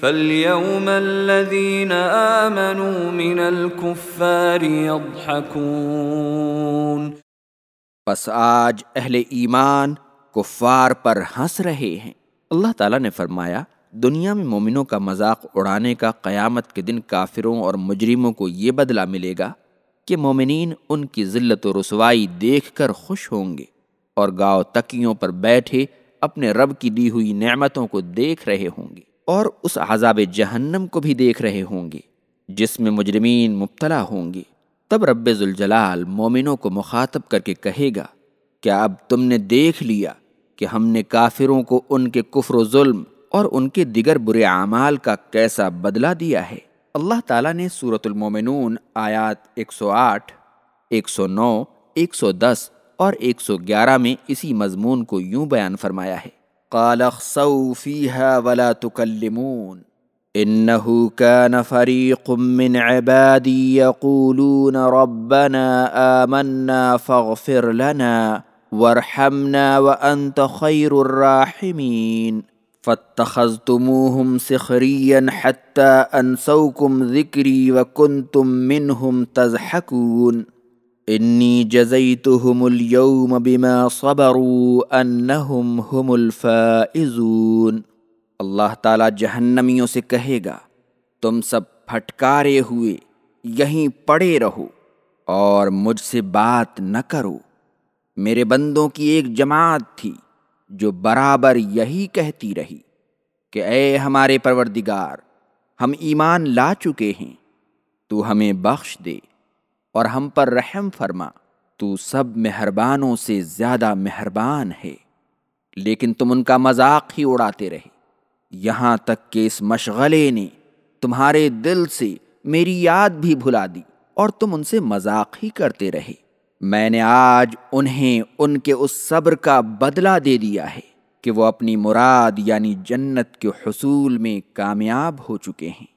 فاليوم الذين آمنوا من الكفار يضحكون پس آج اہل ایمان کفار پر ہنس رہے ہیں۔ اللہ تعالیٰ نے فرمایا، دنیا میں مومنوں کا مذاق اڑانے کا قیامت کے دن کافروں اور مجرموں کو یہ بدلہ ملے گا کہ مومنین ان کی ذلت و رسوائی دیکھ کر خوش ہوں گے اور گاؤ تکیوں پر بیٹھے اپنے رب کی دی ہوئی نعمتوں کو دیکھ رہے ہوں گے۔ اور اس عذاب جہنم کو بھی دیکھ رہے ہوں گے جس میں مجرمین مبتلا ہوں گے۔ تب رب ذوالجلال مومنوں کو مخاطب کر کے کہے گا کیا اب تم نے دیکھ لیا کہ ہم نے کافروں کو ان کے کفر و ظلم اور ان کے دیگر برے اعمال کا کیسا بدلہ دیا ہے؟ اللہ تعالیٰ نے صورت المومنون آیات 108, 109, 110 اور 111 میں اسی مضمون کو یوں بیان فرمایا ہے۔ قال اخسوا فيها ولا تكلمون انه كان فريق من عبادي يقولون ربنا آمنا فاغفر لنا وارحمنا وانت خير الراحمين فاتخذتموهم سخريا حتى انسوكم ذكري وكنتم منهم تضحكون انی جزیتهم اليوم بما صبروا انہم هم الفائزون. اللہ تعالی جہنمیوں سے کہے گا، تم سب پھٹکارے ہوئے، یہیں پڑے رہو اور مجھ سے بات نہ کرو۔ میرے بندوں کی ایک جماعت تھی جو برابر یہی کہتی رہی کہ اے ہمارے پروردگار، ہم ایمان لا چکے ہیں، تو ہمیں بخش دے۔ اور ہم پر رحم فرما، تو سب مہربانوں سے زیادہ مہربان ہے۔ لیکن تم ان کا مذاق ہی اڑاتے رہے۔ یہاں تک کہ اس مشغلے نے تمہارے دل سے میری یاد بھی بھلا دی اور تم ان سے مذاق ہی کرتے رہے۔ میں نے آج انہیں ان کے اس صبر کا بدلہ دے دیا ہے کہ وہ اپنی مراد یعنی جنت کے حصول میں کامیاب ہو چکے ہیں۔